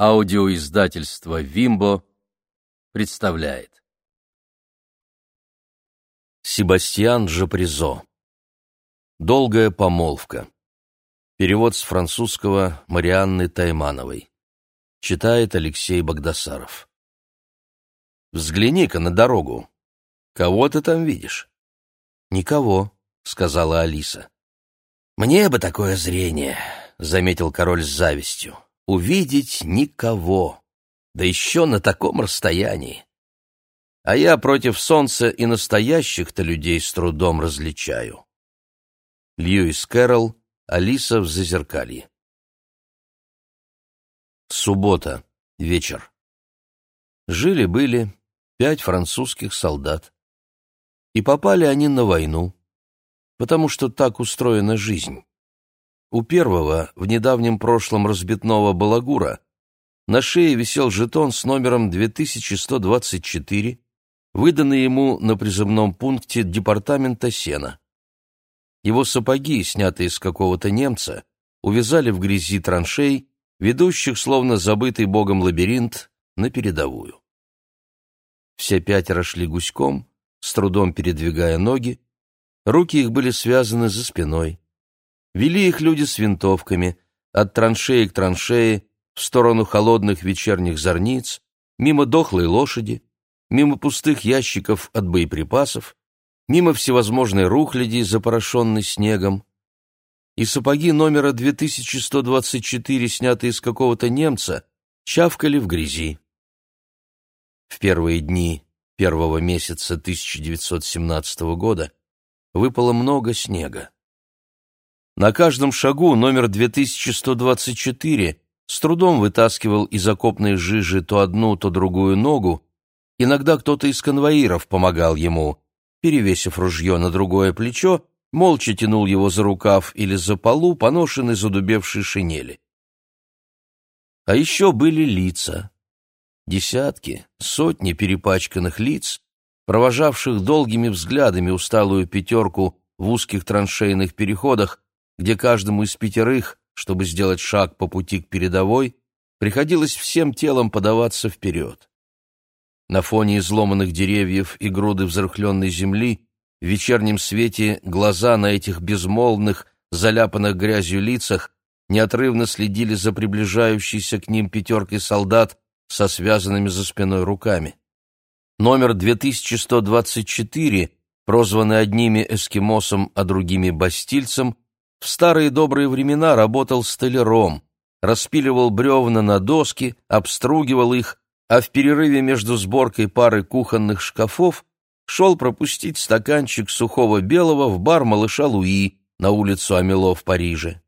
Аудиоиздательство «Вимбо» представляет. Себастьян Жапризо. Долгая помолвка. Перевод с французского Марианны Таймановой. Читает Алексей Богдасаров. Взгляни-ка на дорогу. Кого ты там видишь? Никого, сказала Алиса. Мне бы такое зрение, заметил король с завистью увидеть никого, да еще на таком расстоянии. А я против солнца и настоящих-то людей с трудом различаю. Льюис Кэрролл, Алиса в Зазеркалье. Суббота, вечер. Жили-были пять французских солдат. И попали они на войну, потому что так устроена жизнь. У первого, в недавнем прошлом разбитного балагура, на шее висел жетон с номером 2124, выданный ему на призывном пункте департамента Сена. Его сапоги, снятые с какого-то немца, увязали в грязи траншей, ведущих, словно забытый богом лабиринт, на передовую. Все пятеро шли гуськом, с трудом передвигая ноги, руки их были связаны за спиной. Вели их люди с винтовками, от траншеи к траншее, в сторону холодных вечерних зорниц, мимо дохлой лошади, мимо пустых ящиков от боеприпасов, мимо всевозможной рухляди, запорошенной снегом. И сапоги номера 2124, снятые из какого-то немца, чавкали в грязи. В первые дни первого месяца 1917 года выпало много снега. На каждом шагу номер 2124 с трудом вытаскивал из окопной жижи то одну, то другую ногу. Иногда кто-то из конвоиров помогал ему. Перевесив ружье на другое плечо, молча тянул его за рукав или за полу, поношенной задубевшей шинели. А еще были лица. Десятки, сотни перепачканных лиц, провожавших долгими взглядами усталую пятерку в узких траншейных переходах, где каждому из пятерых, чтобы сделать шаг по пути к передовой, приходилось всем телом подаваться вперед. На фоне изломанных деревьев и груды взрыхленной земли в вечернем свете глаза на этих безмолвных, заляпанных грязью лицах неотрывно следили за приближающейся к ним пятеркой солдат со связанными за спиной руками. Номер 2124, прозванный одними эскимосом, а другими бастильцем, в старые добрые времена работал столяром, распиливал бревна на доски, обстругивал их, а в перерыве между сборкой пары кухонных шкафов шел пропустить стаканчик сухого белого в бар малыша Луи на улицу Амело в Париже.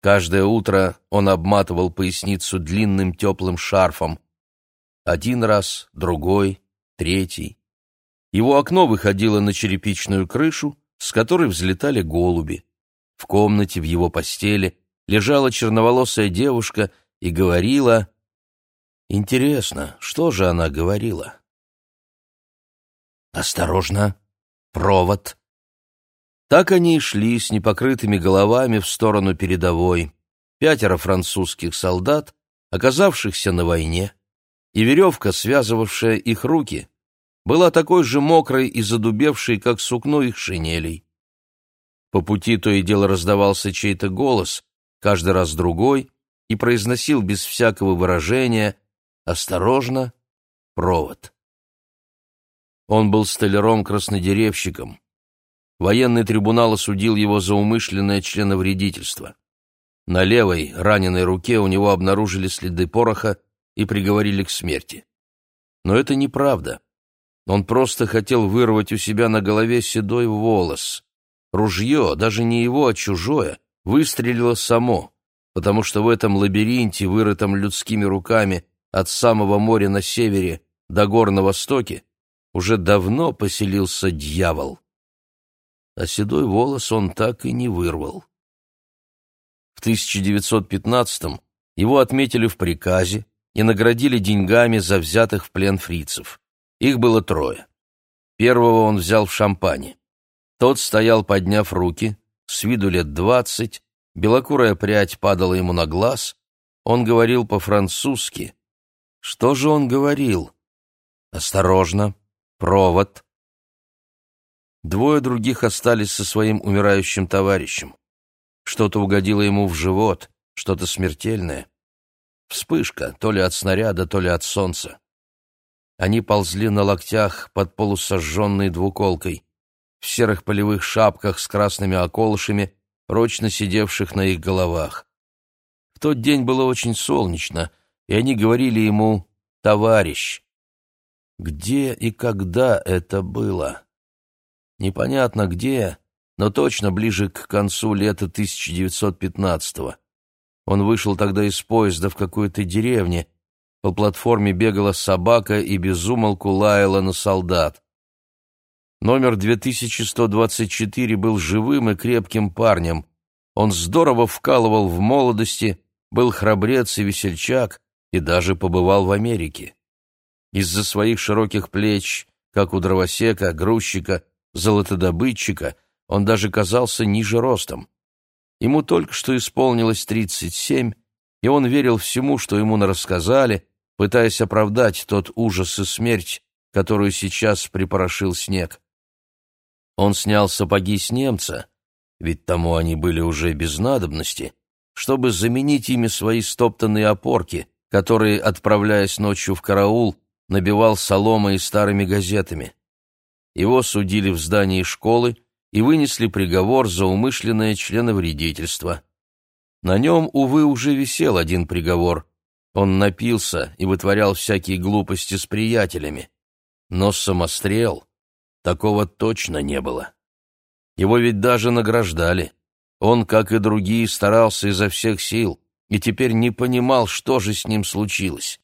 Каждое утро он обматывал поясницу длинным теплым шарфом. Один раз, другой, третий. Его окно выходило на черепичную крышу, с которой взлетали голуби. В комнате, в его постели, лежала черноволосая девушка и говорила... Интересно, что же она говорила? «Осторожно! Провод!» Так они и шли с непокрытыми головами в сторону передовой. Пятеро французских солдат, оказавшихся на войне, и веревка, связывавшая их руки, была такой же мокрой и задубевшей, как сукно их шинелей. По пути то и дело раздавался чей-то голос, каждый раз другой, и произносил без всякого выражения «Осторожно! Провод!». Он был столяром-краснодеревщиком. Военный трибунал осудил его за умышленное членовредительство. На левой, раненой руке у него обнаружили следы пороха и приговорили к смерти. Но это неправда. Он просто хотел вырвать у себя на голове седой волос. Ружье, даже не его, а чужое, выстрелило само, потому что в этом лабиринте, вырытом людскими руками от самого моря на севере до гор на востоке, уже давно поселился дьявол. А седой волос он так и не вырвал. В 1915-м его отметили в приказе и наградили деньгами за взятых в плен фрицев. Их было трое. Первого он взял в Шампане. Тот стоял, подняв руки, с виду лет двадцать, белокурая прядь падала ему на глаз, Он говорил по-французски. Что же он говорил? Осторожно, провод. Двое других остались со своим умирающим товарищем. Что-то угодило ему в живот, что-то смертельное. Вспышка, то ли от снаряда, то ли от солнца. Они ползли на локтях под полусожженной двуколкой, в серых полевых шапках с красными околышами, прочно сидевших на их головах. В тот день было очень солнечно, и они говорили ему «товарищ». Где и когда это было? Непонятно где, но точно ближе к концу лета 1915-го. Он вышел тогда из поезда в какой-то деревне, по платформе бегала собака и безумолку лаяла на солдат. Номер 2124 был живым и крепким парнем. Он здорово вкалывал в молодости, был храбрец и весельчак, и даже побывал в Америке. Из-за своих широких плеч, как у дровосека, грузчика, золотодобытчика, он даже казался ниже ростом. Ему только что исполнилось тридцать семь, и он верил всему, что ему нарассказали, пытаясь оправдать тот ужас и смерть, которую сейчас припорошил снег. Он снял сапоги с немца, ведь тому они были уже без надобности, чтобы заменить ими свои стоптанные опорки, которые, отправляясь ночью в караул, набивал соломой и старыми газетами. Его судили в здании школы и вынесли приговор за умышленное членовредительство. На нем, увы, уже висел один приговор. Он напился и вытворял всякие глупости с приятелями. Но самострел такого точно не было. Его ведь даже награждали. Он, как и другие, старался изо всех сил и теперь не понимал, что же с ним случилось.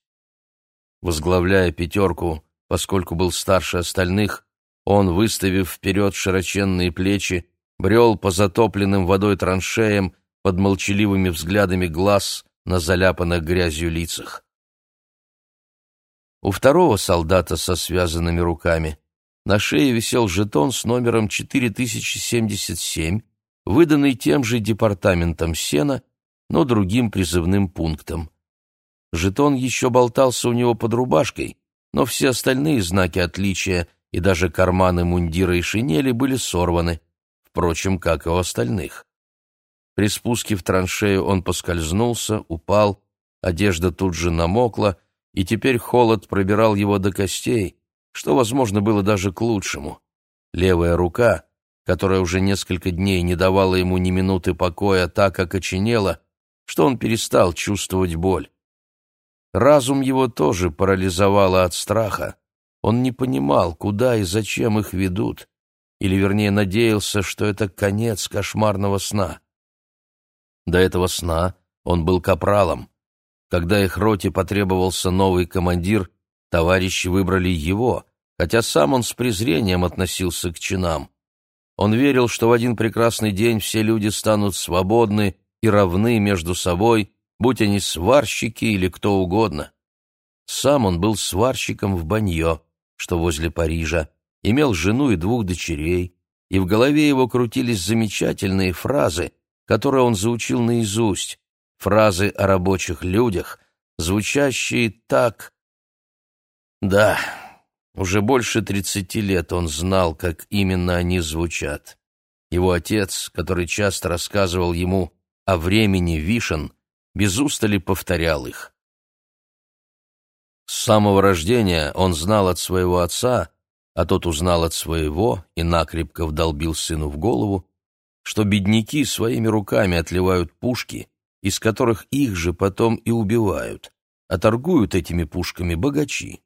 Возглавляя пятерку, поскольку был старше остальных, он, выставив вперед широченные плечи, брел по затопленным водой траншеям под молчаливыми взглядами глаз на заляпанных грязью лицах. У второго солдата со связанными руками на шее висел жетон с номером 4077, выданный тем же департаментом Сена, но другим призывным пунктом. Жетон еще болтался у него под рубашкой, но все остальные знаки отличия и даже карманы мундира и шинели были сорваны, впрочем, как и у остальных. При спуске в траншею он поскользнулся, упал, одежда тут же намокла, и теперь холод пробирал его до костей, что, возможно, было даже к лучшему. Левая рука, которая уже несколько дней не давала ему ни минуты покоя, так окоченела, что он перестал чувствовать боль. Разум его тоже парализовало от страха. Он не понимал, куда и зачем их ведут, или, вернее, надеялся, что это конец кошмарного сна. До этого сна он был капралом. Когда их роте потребовался новый командир, товарищи выбрали его, хотя сам он с презрением относился к чинам. Он верил, что в один прекрасный день все люди станут свободны и равны между собой, будь они сварщики или кто угодно. Сам он был сварщиком в Баньо, что возле Парижа, имел жену и двух дочерей, и в голове его крутились замечательные фразы, которые он заучил наизусть, фразы о рабочих людях, звучащие так... Да, уже больше тридцати лет он знал, как именно они звучат. Его отец, который часто рассказывал ему о времени вишен, без устали повторял их. С самого рождения он знал от своего отца, а тот узнал от своего и накрепко вдолбил сыну в голову, что бедняки своими руками отливают пушки, из которых их же потом и убивают, а торгуют этими пушками богачи.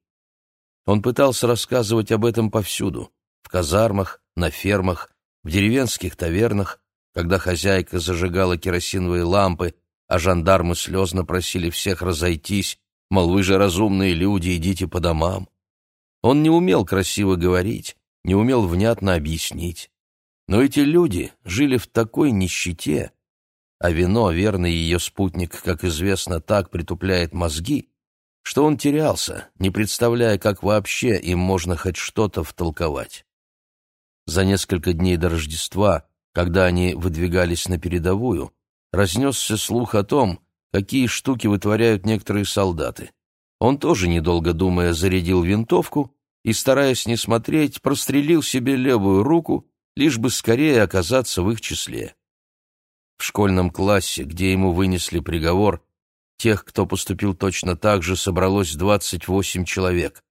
Он пытался рассказывать об этом повсюду, в казармах, на фермах, в деревенских тавернах, когда хозяйка зажигала керосиновые лампы, а жандармы слезно просили всех разойтись, мол, вы же разумные люди, идите по домам. Он не умел красиво говорить, не умел внятно объяснить. Но эти люди жили в такой нищете, а вино, верный ее спутник, как известно, так притупляет мозги, что он терялся, не представляя, как вообще им можно хоть что-то втолковать. За несколько дней до Рождества, когда они выдвигались на передовую, разнесся слух о том, какие штуки вытворяют некоторые солдаты. Он тоже, недолго думая, зарядил винтовку и, стараясь не смотреть, прострелил себе левую руку, лишь бы скорее оказаться в их числе. В школьном классе, где ему вынесли приговор, тех, кто поступил точно так же, собралось 28 человек.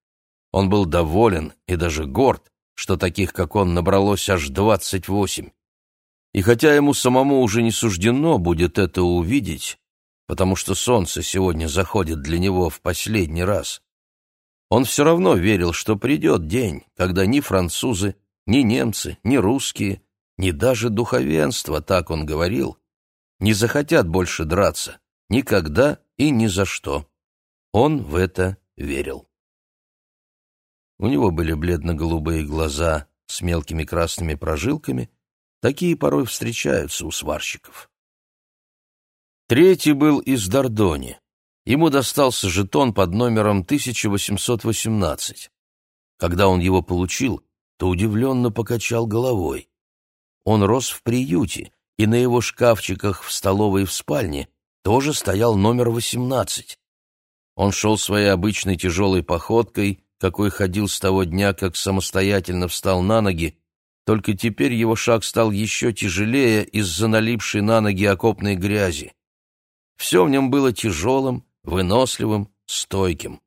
Он был доволен и даже горд, что таких, как он, набралось аж 28. И хотя ему самому уже не суждено будет это увидеть, потому что солнце сегодня заходит для него в последний раз, он все равно верил, что придет день, когда ни французы, ни немцы, ни русские, ни даже духовенство, так он говорил, не захотят больше драться, никогда и ни за что. Он в это верил. У него были бледно-голубые глаза с мелкими красными прожилками, такие порой встречаются у сварщиков. Третий был из Дордони. Ему достался жетон под номером 1818. Когда он его получил, то удивленно покачал головой. Он рос в приюте, и на его шкафчиках в столовой и в спальне тоже стоял номер 18. Он шел своей обычной тяжелой походкой, какой ходил с того дня, как самостоятельно встал на ноги, только теперь его шаг стал еще тяжелее из-за налипшей на ноги окопной грязи. Все в нем было тяжелым, выносливым, стойким.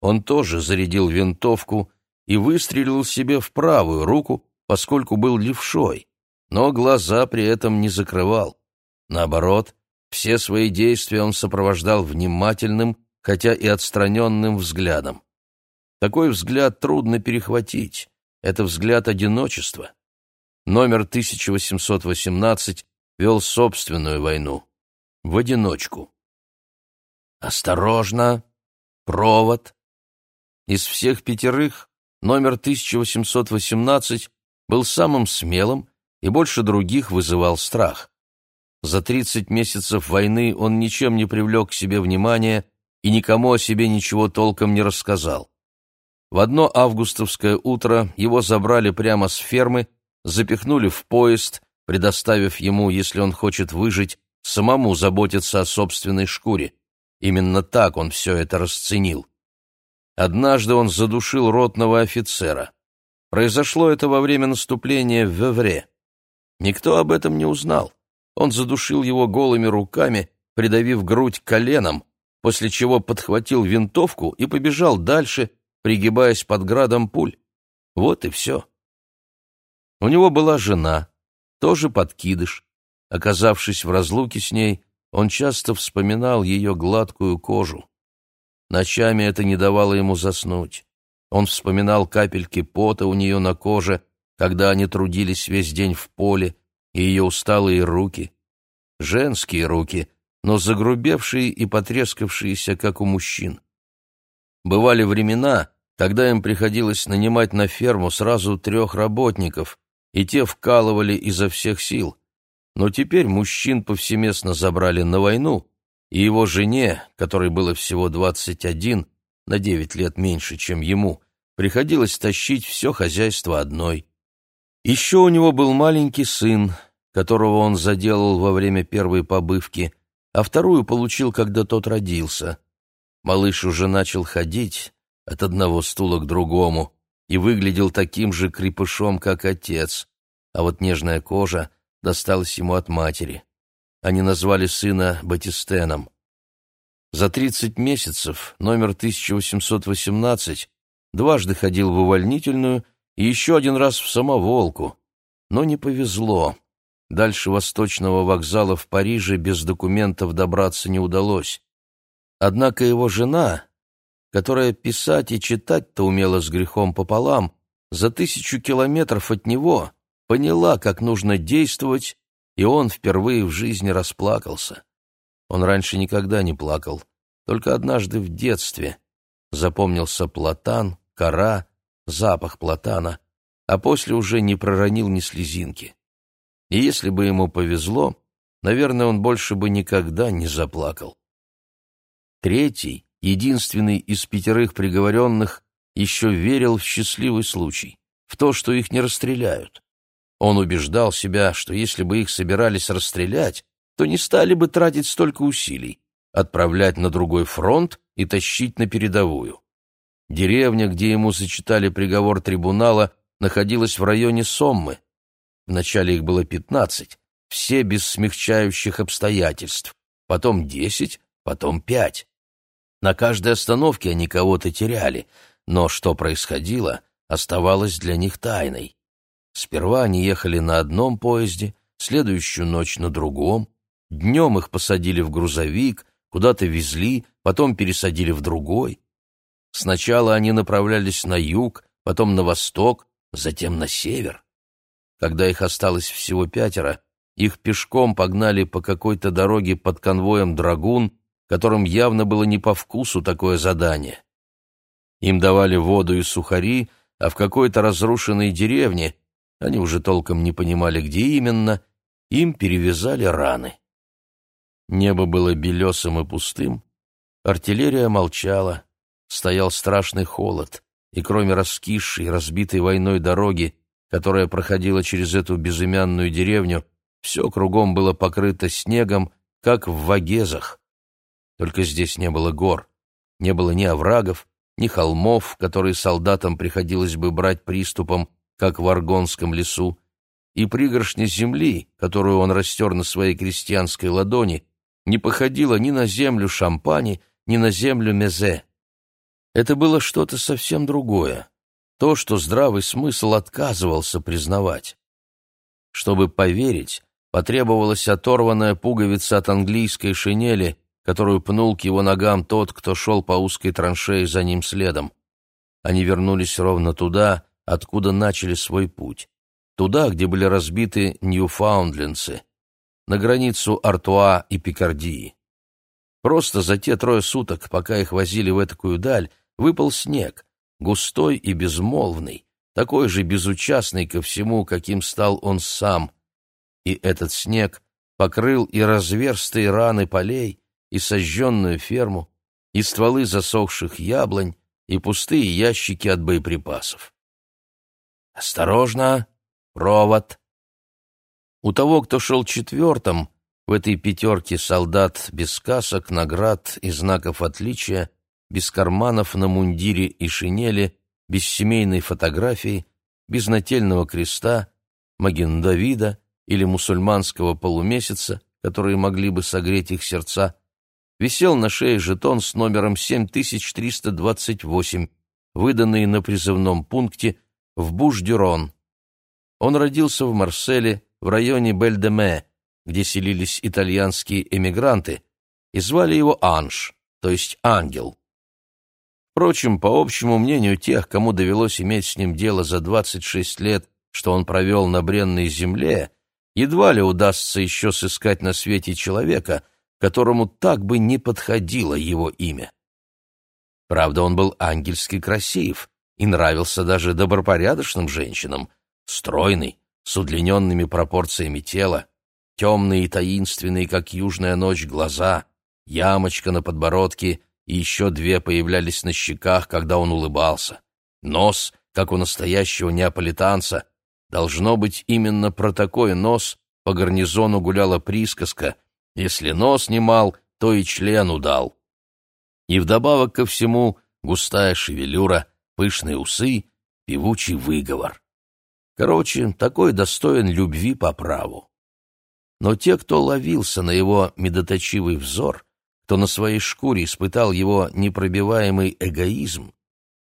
Он тоже зарядил винтовку и выстрелил себе в правую руку, поскольку был левшой, но глаза при этом не закрывал. Наоборот, все свои действия он сопровождал внимательным, хотя и отстраненным взглядом. Такой взгляд трудно перехватить. Это взгляд одиночества. Номер 1818 вел собственную войну. В одиночку. «Осторожно! Провод!» Из всех пятерых номер 1818 был самым смелым и больше других вызывал страх. За 30 месяцев войны он ничем не привлек к себе внимания и никому о себе ничего толком не рассказал. В одно августовское утро его забрали прямо с фермы, запихнули в поезд, предоставив ему, если он хочет выжить, самому заботиться о собственной шкуре. Именно так он все это расценил. Однажды он задушил ротного офицера. Произошло это во время наступления в Вевре. Никто об этом не узнал. Он задушил его голыми руками, придавив грудь коленом, после чего подхватил винтовку и побежал дальше, пригибаясь под градом пуль. Вот и все. У него была жена, тоже подкидыш. Оказавшись в разлуке с ней, он часто вспоминал ее гладкую кожу. Ночами это не давало ему заснуть. Он вспоминал капельки пота у нее на коже, когда они трудились весь день в поле, и ее усталые руки. Женские руки, но загрубевшие и потрескавшиеся, как у мужчин. Бывали времена, когда им приходилось нанимать на ферму сразу трех работников, и те вкалывали изо всех сил. Но теперь мужчин повсеместно забрали на войну, и его жене, которой было всего 21, на 9 лет меньше, чем ему, приходилось тащить все хозяйство одной. Еще у него был маленький сын, которого он заделал во время первой побывки, а вторую получил, когда тот родился. Малыш уже начал ходить от одного стула к другому и выглядел таким же крепышом, как отец, а вот нежная кожа досталась ему от матери. Они назвали сына Батистеном. За 30 месяцев номер 1818 дважды ходил в увольнительную еще один раз в самоволку. Но не повезло. Дальше Восточного вокзала в Париже без документов добраться не удалось. Однако его жена, которая писать и читать-то умела с грехом пополам, за тысячу километров от него поняла, как нужно действовать и он впервые в жизни расплакался. Он раньше никогда не плакал, только однажды в детстве. Запомнился платан, кора, запах платана, а после уже не проронил ни слезинки. И если бы ему повезло, наверное, он больше бы никогда не заплакал. Третий, единственный из пятерых приговоренных, еще верил в счастливый случай, в то, что их не расстреляют. Он убеждал себя, что если бы их собирались расстрелять, то не стали бы тратить столько усилий. отправлять на другой фронт и тащить на передовую. Деревня, где ему зачитали приговор трибунала, находилась в районе Соммы. Вначале их было пятнадцать, все без смягчающих обстоятельств, потом десять, потом пять. На каждой остановке они кого-то теряли, но что происходило, оставалось для них тайной. Сперва они ехали на одном поезде, следующую ночь на другом, днем их посадили в грузовик, куда-то везли, потом пересадили в другой. Сначала они направлялись на юг, потом на восток, затем на север. Когда их осталось всего пятеро, их пешком погнали по какой-то дороге под конвоем драгун, которым явно было не по вкусу такое задание. Им давали воду и сухари, а в какой-то разрушенной деревне, они уже толком не понимали, где именно, им перевязали раны. Небо было белесым и пустым, артиллерия молчала, стоял страшный холод, и кроме раскисшей, разбитой войной дороги, которая проходила через эту безымянную деревню, все кругом было покрыто снегом, как в Вагезах. Только здесь не было гор, не было ни оврагов, ни холмов, которые солдатам приходилось бы брать приступом, как в Аргонском лесу, и пригоршня земли, которую он растер на своей крестьянской ладони, не походила ни на землю Шампани, ни на землю Мезе. Это было что-то совсем другое, то, что здравый смысл отказывался признавать. Чтобы поверить, потребовалась оторванная пуговица от английской шинели, которую пнул к его ногам тот, кто шел по узкой траншеи за ним следом. Они вернулись ровно туда, откуда начали свой путь. Туда, где были разбиты ньюфаундлендцы, на границу Артуа и Пикардии. Просто за те трое суток, пока их возили в этакую даль, выпал снег, густой и безмолвный, такой же безучастный ко всему, каким стал он сам. И этот снег покрыл и разверстые раны полей, и сожженную ферму, и стволы засохших яблонь, и пустые ящики от боеприпасов. «Осторожно! Провод!» У того, кто шел четвертым, в этой пятерке солдат без касок, наград и знаков отличия, без карманов на мундире и шинели, без семейной фотографии, без нательного креста, маген Давида или мусульманского полумесяца, которые могли бы согреть их сердца, висел на шее жетон с номером 7328, выданный на призывном пункте в Буш-Дюрон. Он родился в Марселе, в районе Бель-де-Ме, где селились итальянские эмигранты, и звали его Анж, то есть Ангел. Впрочем, по общему мнению тех, кому довелось иметь с ним дело за 26 лет, что он провел на бренной земле, едва ли удастся еще сыскать на свете человека, которому так бы не подходило его имя. Правда, он был ангельски красив и нравился даже добропорядочным женщинам, стройный, с удлиненными пропорциями тела, темные и таинственные, как южная ночь, глаза, ямочка на подбородке и еще две появлялись на щеках, когда он улыбался. Нос, как у настоящего неаполитанца, должно быть именно про такой нос по гарнизону гуляла присказка «Если нос не мал, то и член удал». И вдобавок ко всему густая шевелюра, пышные усы, певучий выговор. Короче, такой достоин любви по праву. Но те, кто ловился на его медоточивый взор, кто на своей шкуре испытал его непробиваемый эгоизм,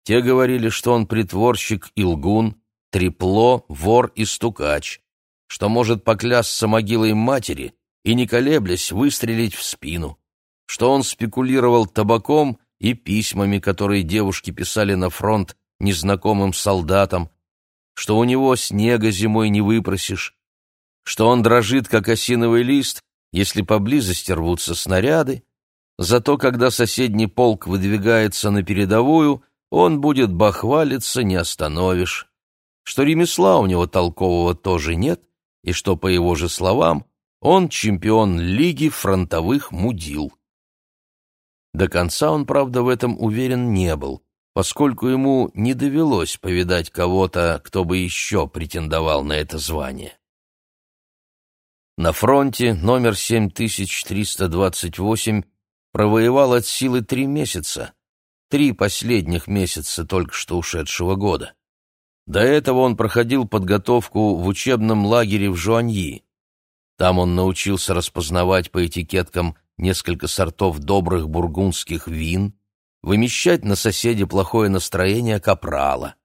те говорили, что он притворщик и лгун, трепло, вор и стукач, что может поклясться могилой матери и, не колеблясь, выстрелить в спину, что он спекулировал табаком и письмами, которые девушки писали на фронт незнакомым солдатам, что у него снега зимой не выпросишь, что он дрожит, как осиновый лист, если поблизости рвутся снаряды, зато когда соседний полк выдвигается на передовую, он будет бахвалиться, не остановишь, что ремесла у него толкового тоже нет, и что, по его же словам, он чемпион лиги фронтовых мудил. До конца он, правда, в этом уверен не был, поскольку ему не довелось повидать кого-то, кто бы еще претендовал на это звание. На фронте номер 7328 провоевал от силы три месяца, три последних месяца только что ушедшего года. До этого он проходил подготовку в учебном лагере в Жуаньи. Там он научился распознавать по этикеткам несколько сортов добрых бургундских вин, вымещать на соседе плохое настроение капрала.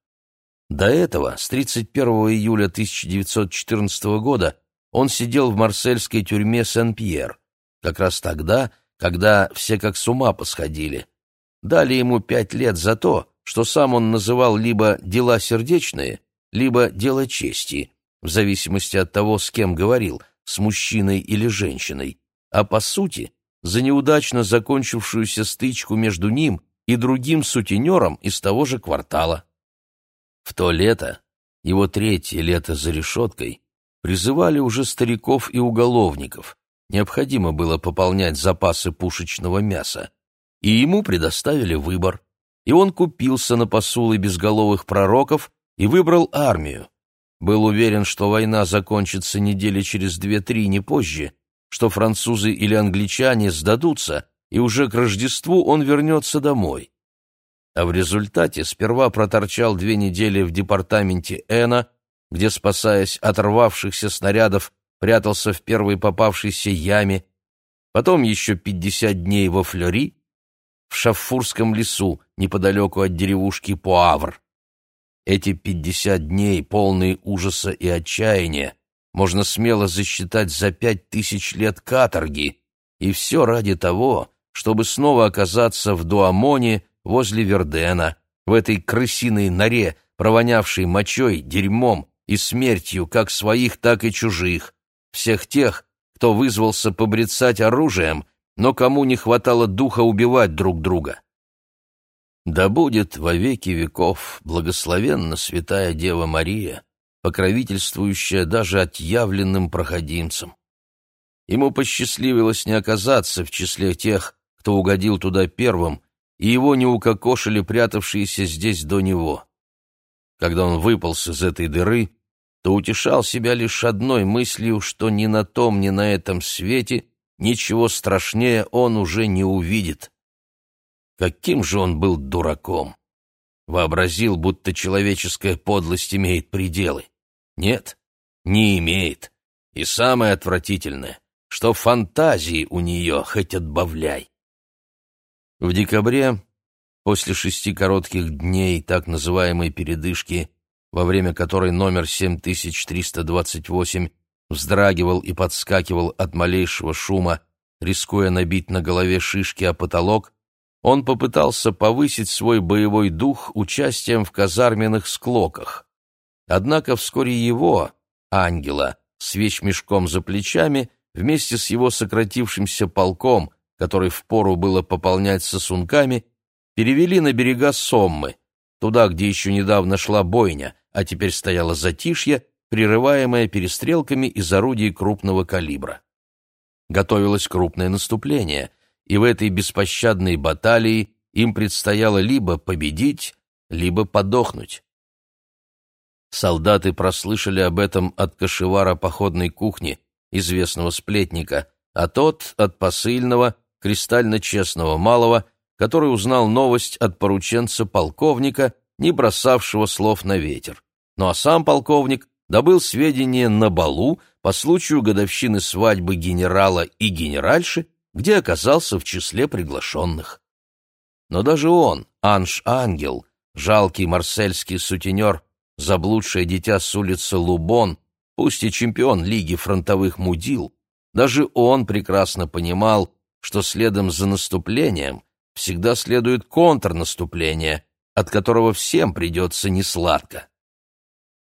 До этого, с 31 июля 1914 года, он сидел в марсельской тюрьме Сен-Пьер, как раз тогда, когда все как с ума посходили. Дали ему пять лет за то, что сам он называл либо «дела сердечные», либо «дело чести», в зависимости от того, с кем говорил, с мужчиной или женщиной, а по сути за неудачно закончившуюся стычку между ним и другим сутенером из того же квартала. В то лето, его третье лето за решеткой, призывали уже стариков и уголовников. Необходимо было пополнять запасы пушечного мяса. И ему предоставили выбор. И он купился на посулы безголовых пророков и выбрал армию. Был уверен, что война закончится недели через две-три, не позже, что французы или англичане сдадутся, и уже к Рождеству он вернется домой. А в результате сперва проторчал две недели в департаменте Эна, где, спасаясь от рвавшихся снарядов, прятался в первой попавшейся яме, потом еще пятьдесят дней во Флори, в Шаффурском лесу, неподалеку от деревушки Пуавр. Эти пятьдесят дней, полные ужаса и отчаяния, можно смело засчитать за пять тысяч лет каторги, и все ради того, чтобы снова оказаться в Дуамоне возле Вердена, в этой крысиной норе, провонявшей мочой, дерьмом и смертью как своих, так и чужих, всех тех, кто вызвался побрецать оружием, но кому не хватало духа убивать друг друга. Да будет во веки веков благословенна святая Дева Мария, покровительствующая даже отъявленным проходимцам. Ему посчастливилось не оказаться в числе тех, кто угодил туда первым, и его не укокошили прятавшиеся здесь до него. Когда он выполз из этой дыры, то утешал себя лишь одной мыслью, что ни на том, ни на этом свете ничего страшнее он уже не увидит. Каким же он был дураком! Вообразил, будто человеческая подлость имеет пределы. Нет, не имеет. И самое отвратительное, что фантазии у нее хоть отбавляй. В декабре, после шести коротких дней так называемой передышки, во время которой номер 7328 вздрагивал и подскакивал от малейшего шума, рискуя набить на голове шишки о потолок, он попытался повысить свой боевой дух участием в казарменных склоках. Однако вскоре его, ангела, с вещмешком за плечами, вместе с его сократившимся полком, который впору было пополнять сосунками, перевели на берега Соммы, туда, где еще недавно шла бойня, а теперь стояло затишье, прерываемое перестрелками из орудий крупного калибра. Готовилось крупное наступление, и в этой беспощадной баталии им предстояло либо победить, либо подохнуть. Солдаты прослышали об этом от кошевара походной кухни, известного сплетника, а тот — от посыльного, кристально честного малого, который узнал новость от порученца полковника, не бросавшего слов на ветер. Ну а сам полковник добыл сведения на балу по случаю годовщины свадьбы генерала и генеральши, где оказался в числе приглашенных. Но даже он, Анж-ангел, жалкий марсельский сутенер, заблудшее дитя с улицы Лубон, пусть и чемпион Лиги фронтовых мудил, даже он прекрасно понимал, что следом за наступлением всегда следует контрнаступление, от которого всем придется несладко.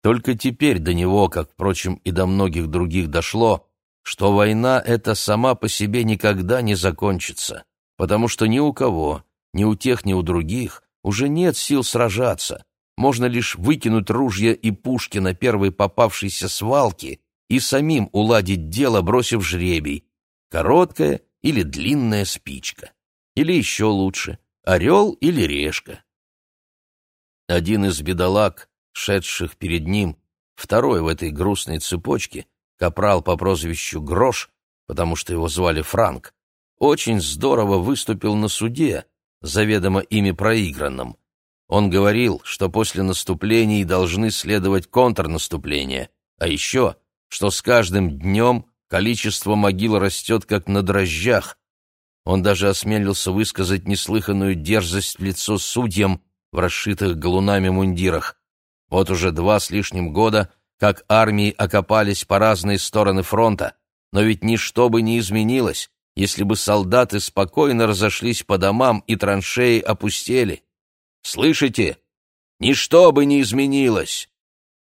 Только теперь до него, как, впрочем, и до многих других дошло, что война эта сама по себе никогда не закончится, потому что ни у кого, ни у тех, ни у других уже нет сил сражаться, можно лишь выкинуть ружья и пушки на первой попавшейся свалке и самим уладить дело, бросив жребий. Короткая или длинная спичка. Или еще лучше, орел или решка. Один из бедолаг, шедших перед ним, второй в этой грустной цепочке, капрал по прозвищу Грош, потому что его звали Франк, очень здорово выступил на суде, заведомо ими проигранном. Он говорил, что после наступлений должны следовать контрнаступления, а еще, что с каждым днем количество могил растет как на дрожжах. Он даже осмелился высказать неслыханную дерзость в лицо судьям в расшитых галунами мундирах. Вот уже два с лишним года, как армии окопались по разные стороны фронта, но ведь ничто бы не изменилось, если бы солдаты спокойно разошлись по домам и траншеи опустели. Слышите? Ничто бы не изменилось,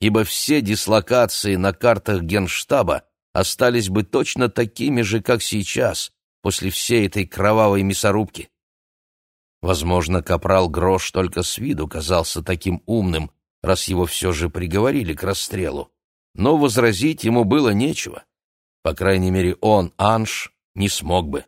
ибо все дислокации на картах Генштаба остались бы точно такими же, как сейчас, после всей этой кровавой мясорубки. Возможно, капрал Грош только с виду казался таким умным, раз его все же приговорили к расстрелу. Но возразить ему было нечего. По крайней мере, он, Анш, не смог бы.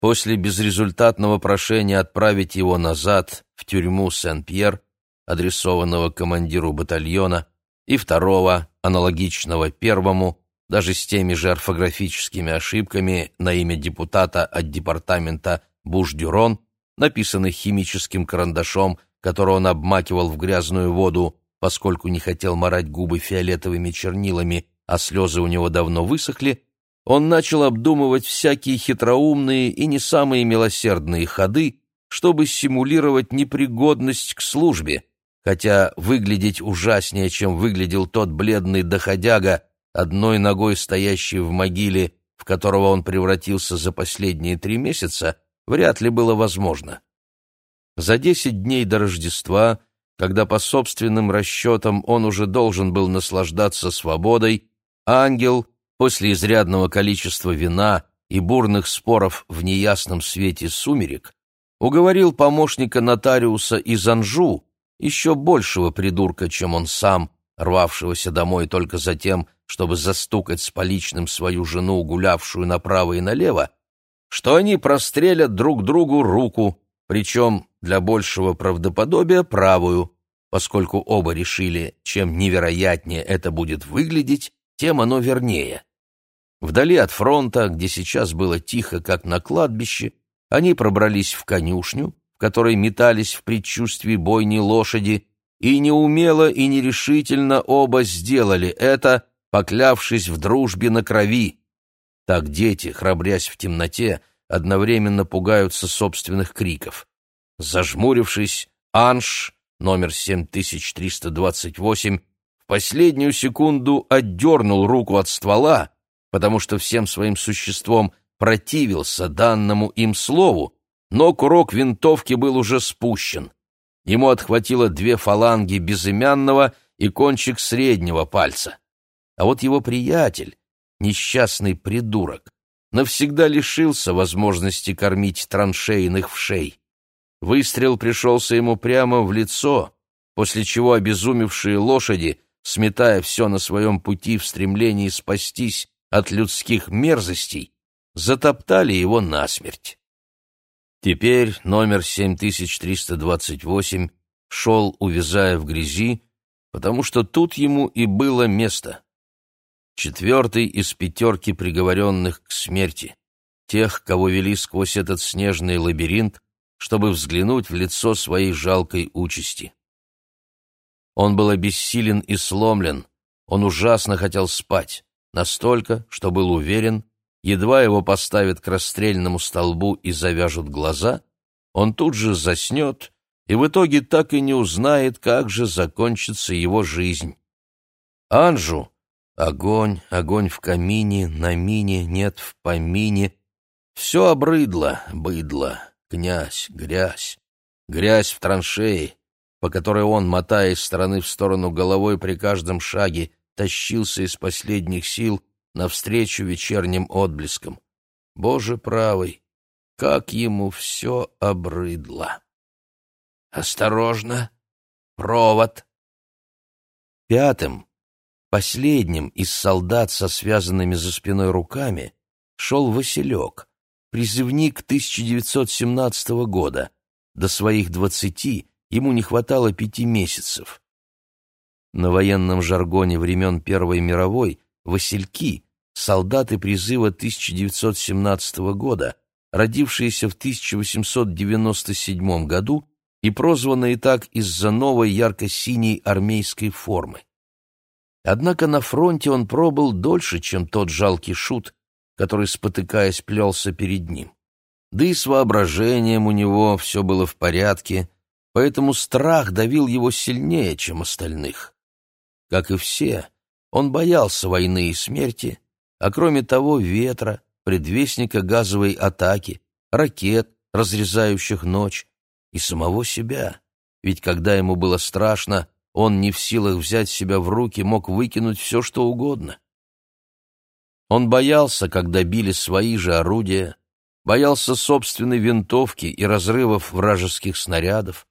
После безрезультатного прошения отправить его назад в тюрьму Сен-Пьер, адресованного командиру батальона, и второго, аналогичного первому, даже с теми же орфографическими ошибками на имя депутата от департамента Буш-Дюрон, написанных химическим карандашом, который он обмакивал в грязную воду, поскольку не хотел марать губы фиолетовыми чернилами, а слезы у него давно высохли, он начал обдумывать всякие хитроумные и не самые милосердные ходы, чтобы симулировать непригодность к службе, хотя выглядеть ужаснее, чем выглядел тот бледный доходяга, одной ногой стоящий в могиле, в которого он превратился за последние три месяца, вряд ли было возможно. За десять дней до Рождества, когда по собственным расчетам он уже должен был наслаждаться свободой, ангел — После изрядного количества вина и бурных споров в неясном свете сумерек уговорил помощника нотариуса из Анжу, еще большего придурка, чем он сам, рвавшегося домой только за тем, чтобы застукать с поличным свою жену, гулявшую направо и налево, что они прострелят друг другу руку, причем для большего правдоподобия правую, поскольку оба решили, чем невероятнее это будет выглядеть, тем оно вернее. Вдали от фронта, где сейчас было тихо, как на кладбище, они пробрались в конюшню, в которой метались в предчувствии бойни лошади, и неумело и нерешительно оба сделали это, поклявшись в дружбе на крови. Так дети, храбрясь в темноте, одновременно пугаются собственных криков. Зажмурившись, Анш, номер 7328, в последнюю секунду отдернул руку от ствола, потому что всем своим существом противился данному им слову, но курок винтовки был уже спущен. Ему отхватило две фаланги безымянного и кончик среднего пальца. А вот его приятель, несчастный придурок, навсегда лишился возможности кормить траншейных вшей. Выстрел пришелся ему прямо в лицо, после чего обезумевшие лошади, сметая все на своем пути в стремлении спастись от людских мерзостей, затоптали его насмерть. Теперь номер 7328 шел, увязая в грязи, потому что тут ему и было место. Четвертый из пятерки приговоренных к смерти, тех, кого вели сквозь этот снежный лабиринт, чтобы взглянуть в лицо своей жалкой участи. Он был обессилен и сломлен, он ужасно хотел спать настолько, что был уверен, едва его поставят к расстрельному столбу и завяжут глаза, он тут же заснет и в итоге так и не узнает, как же закончится его жизнь. Анжу — огонь, огонь в камине, на мине, нет в помине. Все обрыдло, быдло, князь, грязь, грязь в траншеи, по которой он, мотая из стороны в сторону головой при каждом шаге, тащился из последних сил навстречу вечерним отблескам. Боже правый, как ему все обрыдло! Осторожно! Провод! Пятым, последним из солдат со связанными за спиной руками шел Василек, призывник 1917 года. До своих двадцати ему не хватало пяти месяцев. На военном жаргоне времен Первой мировой васильки, солдаты призыва 1917 года, родившиеся в 1897 году и прозванные так из-за новой ярко-синей армейской формы. Однако на фронте он пробыл дольше, чем тот жалкий шут, который, спотыкаясь, плелся перед ним. Да и с воображением у него все было в порядке, поэтому страх давил его сильнее, чем остальных. Как и все, он боялся войны и смерти, а кроме того ветра, предвестника газовой атаки, ракет, разрезающих ночь, и самого себя. Ведь когда ему было страшно, он не в силах взять себя в руки, мог выкинуть все, что угодно. Он боялся, когда били свои же орудия, боялся собственной винтовки и разрывов вражеских снарядов,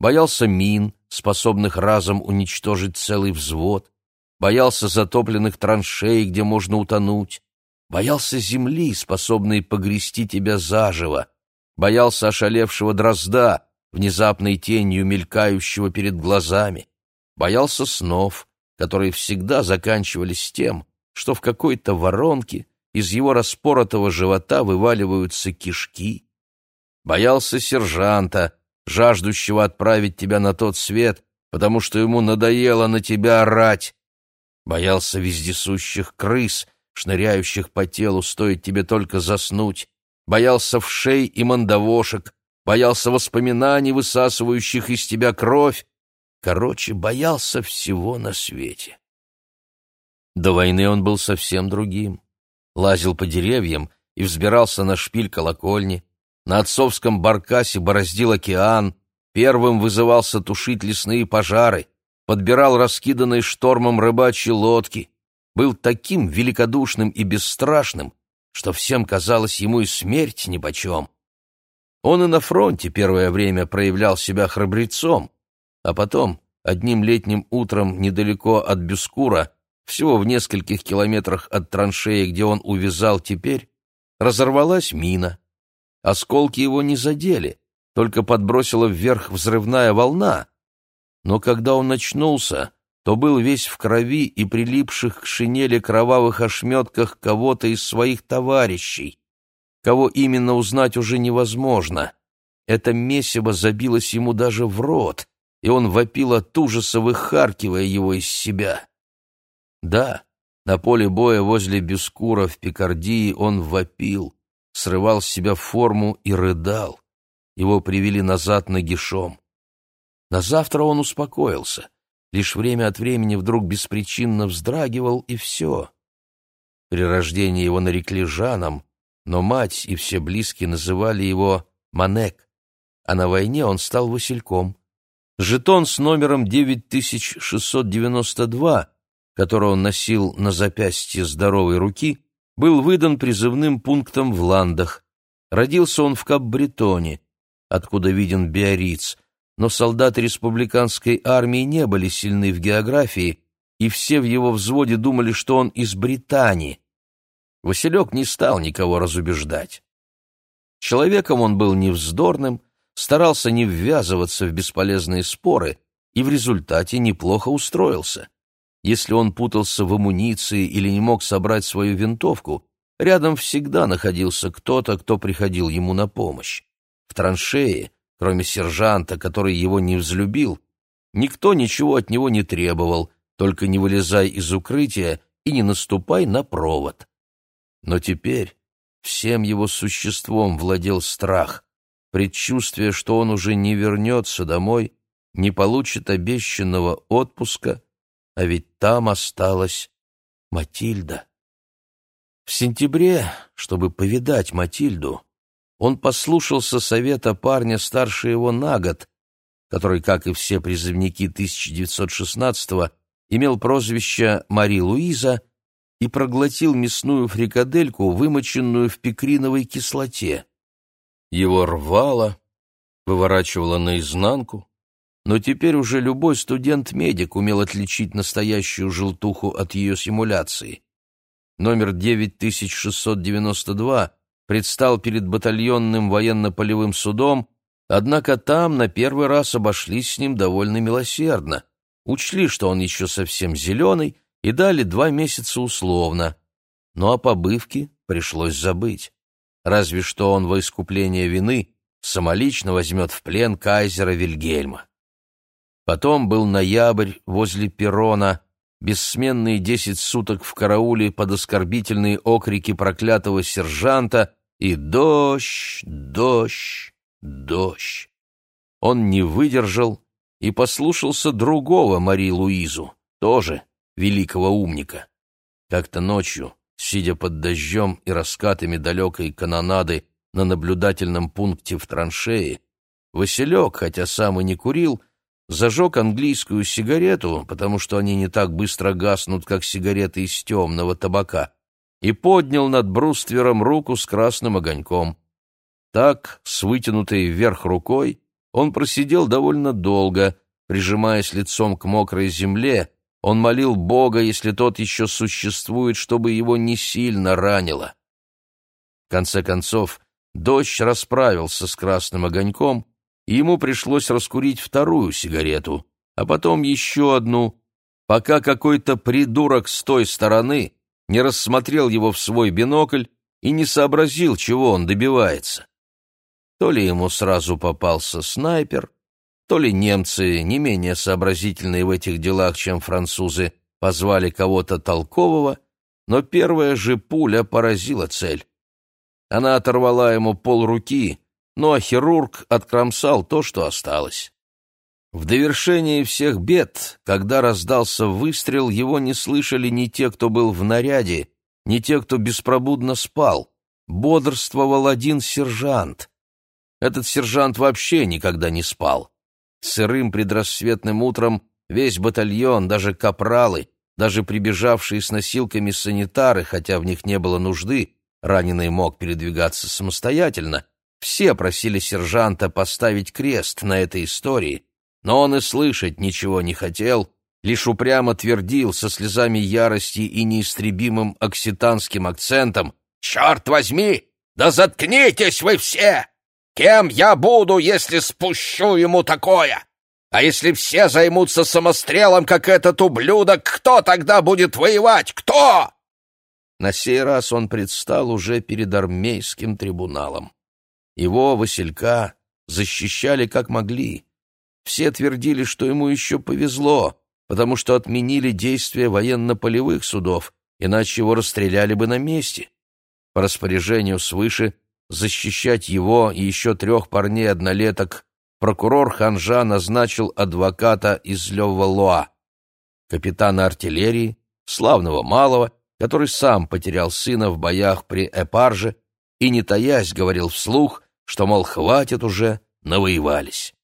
боялся мин, способных разом уничтожить целый взвод, боялся затопленных траншей, где можно утонуть, боялся земли, способной погрести тебя заживо, боялся ошалевшего дрозда, внезапной тенью мелькающего перед глазами, боялся снов, которые всегда заканчивались тем, что в какой-то воронке из его распоротого живота вываливаются кишки, боялся сержанта, жаждущего отправить тебя на тот свет, потому что ему надоело на тебя орать, боялся вездесущих крыс, шныряющих по телу, стоит тебе только заснуть, боялся вшей и мандавошек, боялся воспоминаний, высасывающих из тебя кровь, короче, боялся всего на свете. До войны он был совсем другим. Лазил по деревьям и взбирался на шпиль колокольни, на отцовском баркасе бороздил океан, первым вызывался тушить лесные пожары, подбирал раскиданные штормом рыбачьи лодки, был таким великодушным и бесстрашным, что всем казалось ему и смерть нипочем. Он и на фронте первое время проявлял себя храбрецом, а потом, одним летним утром недалеко от Бюскура, всего в нескольких километрах от траншеи, где он увязал теперь, разорвалась мина. Осколки его не задели, только подбросила вверх взрывная волна. Но когда он очнулся, то был весь в крови и прилипших к шинели кровавых ошметках кого-то из своих товарищей. Кого именно узнать уже невозможно. Это месиво забилось ему даже в рот, и он вопил от ужаса, выхаркивая его из себя. Да, на поле боя возле Бескура в Пикардии он вопил, срывал с себя форму и рыдал. Его привели назад нагишом. На завтра он успокоился — лишь время от времени вдруг беспричинно вздрагивал, и все. При рождении его нарекли Жаном, но мать и все близкие называли его Манек, а на войне он стал Васильком. Жетон с номером 9692, который он носил на запястье здоровой руки, был выдан призывным пунктом в Ландах. Родился он в Кап-Бретоне, откуда виден Биориц, но солдаты республиканской армии не были сильны в географии, и все в его взводе думали, что он из Британии. Василек не стал никого разубеждать. Человеком он был невздорным, старался не ввязываться в бесполезные споры и в результате неплохо устроился. Если он путался в амуниции или не мог собрать свою винтовку, рядом всегда находился кто-то, кто приходил ему на помощь. В траншее Кроме сержанта, который его не взлюбил, никто ничего от него не требовал, только не вылезай из укрытия и не наступай на провод. Но теперь всем его существом владел страх, предчувствие, что он уже не вернется домой, не получит обещанного отпуска, а ведь там осталась Матильда. В сентябре, чтобы повидать Матильду, он послушался совета парня старше его на год, который, как и все призывники 1916-го, имел прозвище Мари Луиза и проглотил мясную фрикадельку, вымоченную в пикриновой кислоте. Его рвало, выворачивало наизнанку, но теперь уже любой студент-медик умел отличить настоящую желтуху от ее симуляции. Номер 9692 предстал перед батальонным военно-полевым судом, однако там на первый раз обошлись с ним довольно милосердно, учли, что он еще совсем зеленый, и дали два месяца условно. но о побывке пришлось забыть. Разве что он во искупление вины самолично возьмет в плен кайзера Вильгельма. Потом был ноябрь возле перрона, бессменные десять суток в карауле под оскорбительные окрики проклятого сержанта и дождь, дождь, дождь. Он не выдержал и послушался другого Мари Луизу, тоже великого умника. Как-то ночью, сидя под дождем и раскатами далекой канонады на наблюдательном пункте в траншее, Василек, хотя сам и не курил, зажег английскую сигарету, потому что они не так быстро гаснут, как сигареты из темного табака, и поднял над бруствером руку с красным огоньком. Так, с вытянутой вверх рукой, он просидел довольно долго, прижимаясь лицом к мокрой земле, он молил Бога, если тот еще существует, чтобы его не сильно ранило. В конце концов, дождь расправился с красным огоньком, и ему пришлось раскурить вторую сигарету, а потом еще одну, пока какой-то придурок с той стороны не рассмотрел его в свой бинокль и не сообразил, чего он добивается. То ли ему сразу попался снайпер, то ли немцы, не менее сообразительные в этих делах, чем французы, позвали кого-то толкового, но первая же пуля поразила цель. Она оторвала ему пол руки, ну а хирург откромсал то, что осталось. В довершении всех бед, когда раздался выстрел, его не слышали ни те, кто был в наряде, ни те, кто беспробудно спал. Бодрствовал один сержант. Этот сержант вообще никогда не спал. Сырым предрассветным утром весь батальон, даже капралы, даже прибежавшие с носилками санитары, хотя в них не было нужды, раненый мог передвигаться самостоятельно, все просили сержанта поставить крест на этой истории, но он и слышать ничего не хотел, лишь упрямо твердил со слезами ярости и неистребимым окситанским акцентом «Черт возьми! Да заткнитесь вы все! Кем я буду, если спущу ему такое? А если все займутся самострелом, как этот ублюдок, кто тогда будет воевать? Кто?» На сей раз он предстал уже перед армейским трибуналом. Его, Василька, защищали как могли. Все твердили, что ему еще повезло, потому что отменили действия военно-полевых судов, иначе его расстреляли бы на месте. По распоряжению свыше защищать его и еще трех парней-однолеток прокурор Ханжа назначил адвоката из Лёва-Луа, капитана артиллерии, славного малого, который сам потерял сына в боях при Эпарже и, не таясь, говорил вслух, что, мол, хватит уже, навоевались.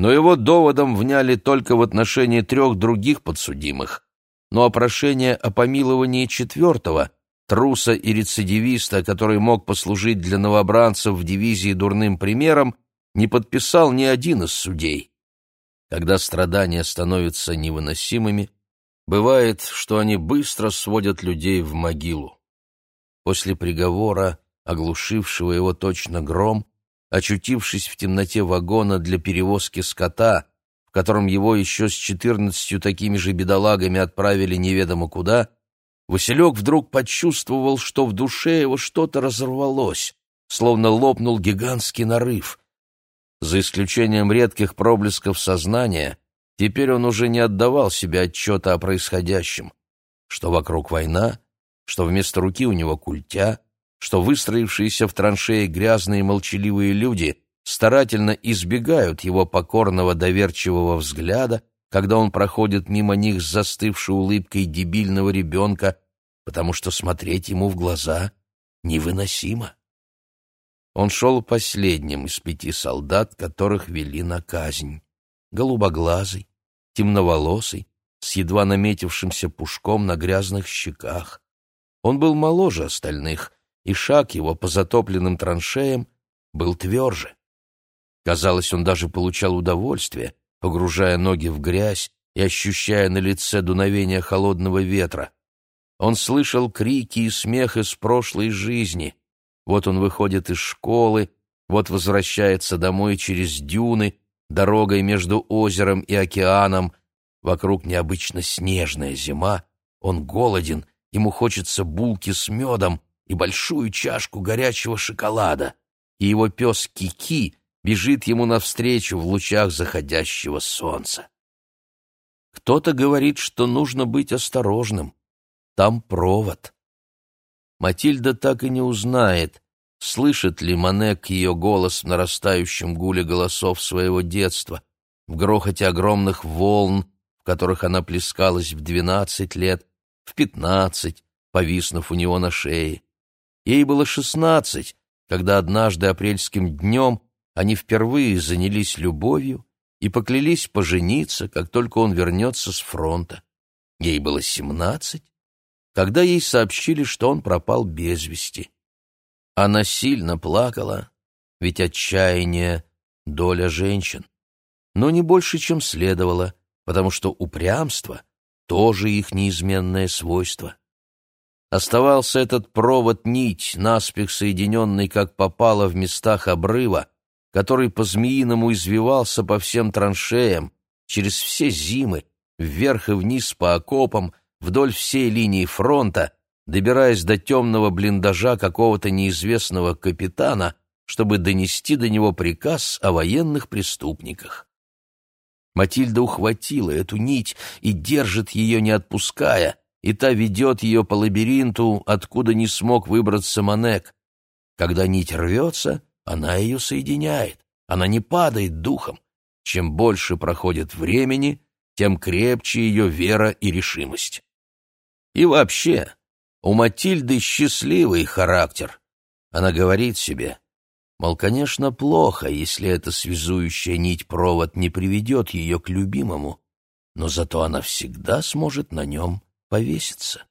Но его доводом вняли только в отношении трех других подсудимых, но опрошение о помиловании четвертого, труса и рецидивиста, который мог послужить для новобранцев в дивизии дурным примером, не подписал ни один из судей. Когда страдания становятся невыносимыми, бывает, что они быстро сводят людей в могилу. После приговора оглушившего его точно гром, очутившись в темноте вагона для перевозки скота, в котором его еще с четырнадцатью такими же бедолагами отправили неведомо куда, Василек вдруг почувствовал, что в душе его что-то разорвалось, словно лопнул гигантский нарыв. За исключением редких проблесков сознания, теперь он уже не отдавал себе отчета о происходящем, что вокруг война, что вместо руки у него культя — что выстроившиеся в траншеи грязные молчаливые люди старательно избегают его покорного доверчивого взгляда, когда он проходит мимо них с застывшей улыбкой дебильного ребенка, потому что смотреть ему в глаза невыносимо. Он шел последним из пяти солдат, которых вели на казнь. Голубоглазый, темноволосый, с едва наметившимся пушком на грязных щеках. Он был моложе остальных — и шаг его по затопленным траншеям был тверже. Казалось, он даже получал удовольствие, погружая ноги в грязь и ощущая на лице дуновение холодного ветра. Он слышал крики и смех из прошлой жизни. Вот он выходит из школы, вот возвращается домой через дюны, дорогой между озером и океаном. Вокруг необычно снежная зима, он голоден ему хочется булки с медом и большую чашку горячего шоколада, и его пес Кики бежит ему навстречу в лучах заходящего солнца. Кто-то говорит, что нужно быть осторожным. Там провод. Матильда так и не узнает, слышит ли Манек ее голос в нарастающем гуле голосов своего детства, в грохоте огромных волн, в которых она плескалась в двенадцать лет, в пятнадцать, повиснув у него на шее. Ей было шестнадцать, когда однажды апрельским днем они впервые занялись любовью и поклялись пожениться, как только он вернется с фронта. Ей было семнадцать, когда ей сообщили, что он пропал без вести. Она сильно плакала, ведь отчаяние — доля женщин. Но не больше, чем следовало, потому что упрямство — тоже их неизменное свойство. Оставался этот провод-нить, наспех соединенный, как попало, в местах обрыва, который по-змеиному извивался по всем траншеям, через все зимы, вверх и вниз по окопам, вдоль всей линии фронта, добираясь до темного блиндажа какого-то неизвестного капитана, чтобы донести до него приказ о военных преступниках. Матильда ухватила эту нить и держит ее, не отпуская, и та ведет ее по лабиринту, откуда не смог выбраться Манек. Когда нить рвется, она ее соединяет, она не падает духом. Чем больше проходит времени, тем крепче ее вера и решимость. И вообще, у Матильды счастливый характер. Она говорит себе, мол, конечно, плохо, если эта связующая нить-провод не приведет ее к любимому, но зато она всегда сможет на нем повеситься.